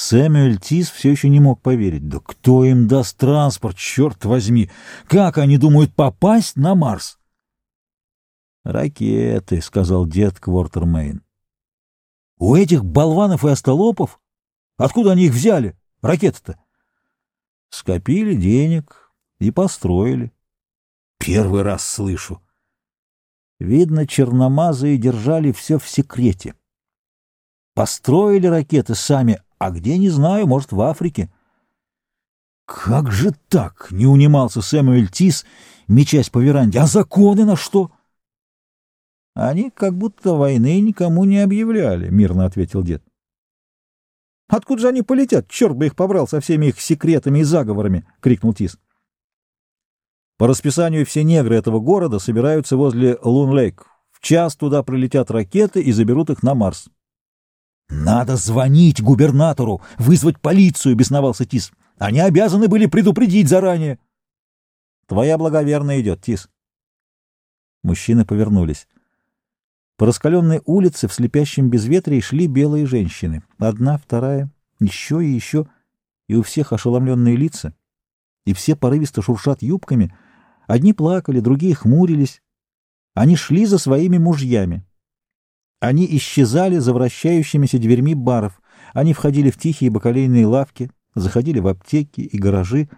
Сэмюэль Тис все еще не мог поверить. Да кто им даст транспорт, черт возьми? Как они думают попасть на Марс? «Ракеты», — сказал дед Квортермейн. «У этих болванов и остолопов? Откуда они их взяли? Ракеты-то?» «Скопили денег и построили». «Первый раз слышу». Видно, черномазые держали все в секрете. Построили ракеты сами, а где, не знаю, может, в Африке. Как же так? Не унимался Сэмюэль Тис, мечась по веранде. А законы на что? Они как будто войны никому не объявляли, мирно ответил дед. Откуда же они полетят? Черт бы их побрал со всеми их секретами и заговорами! — крикнул Тис. По расписанию все негры этого города собираются возле Лун-Лейк. В час туда прилетят ракеты и заберут их на Марс. «Надо звонить губернатору, вызвать полицию», — бесновался Тис. «Они обязаны были предупредить заранее». «Твоя благоверная идет, Тис». Мужчины повернулись. По раскаленной улице в слепящем безветрии шли белые женщины. Одна, вторая, еще и еще, и у всех ошеломленные лица, и все порывисто шуршат юбками. Одни плакали, другие хмурились. Они шли за своими мужьями. Они исчезали за вращающимися дверьми баров, они входили в тихие бакалейные лавки, заходили в аптеки и гаражи.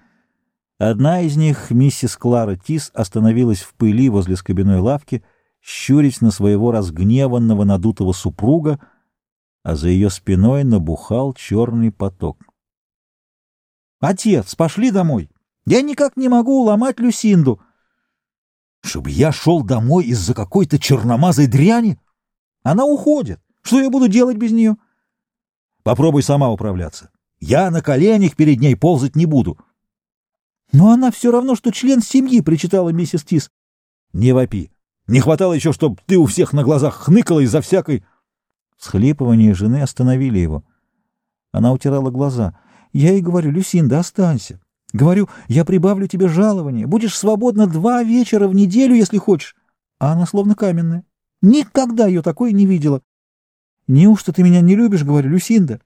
Одна из них, миссис Клара Тис, остановилась в пыли возле скобяной лавки, щурясь на своего разгневанного надутого супруга, а за ее спиной набухал черный поток. «Отец, пошли домой! Я никак не могу уломать Люсинду!» «Чтобы я шел домой из-за какой-то черномазой дряни?» Она уходит. Что я буду делать без нее? Попробуй сама управляться. Я на коленях перед ней ползать не буду. Но она все равно, что член семьи, причитала миссис Тис. Не вопи. Не хватало еще, чтобы ты у всех на глазах хныкала из-за всякой... Схлипывания жены остановили его. Она утирала глаза. Я ей говорю, Люсинда, останься. Говорю, я прибавлю тебе жалование. Будешь свободна два вечера в неделю, если хочешь. А она словно каменная. Никогда ее такой не видела. Неужто ты меня не любишь, говорю, Люсинда?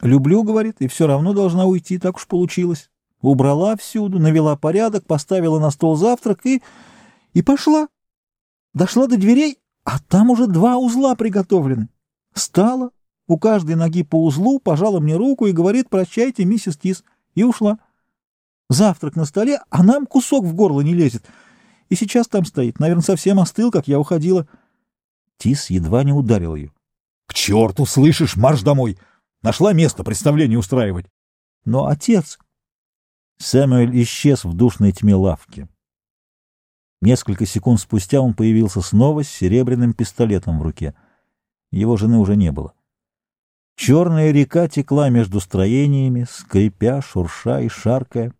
Люблю, говорит, и все равно должна уйти, так уж получилось. Убрала всюду, навела порядок, поставила на стол завтрак и... и пошла. Дошла до дверей, а там уже два узла приготовлены. Стала, у каждой ноги по узлу, пожала мне руку и говорит «Прощайте, миссис Тис», и ушла. Завтрак на столе, а нам кусок в горло не лезет. И сейчас там стоит. Наверное, совсем остыл, как я уходила. Тис едва не ударил ее. — К черту, слышишь, марш домой! Нашла место представление устраивать. — Но отец... Сэмюэль исчез в душной тьме лавки. Несколько секунд спустя он появился снова с серебряным пистолетом в руке. Его жены уже не было. Черная река текла между строениями, скрипя, шурша и шаркая.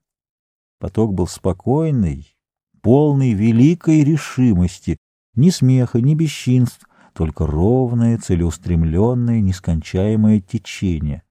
Поток был спокойный, полный великой решимости, ни смеха, ни бесчинств, только ровное, целеустремленное, нескончаемое течение.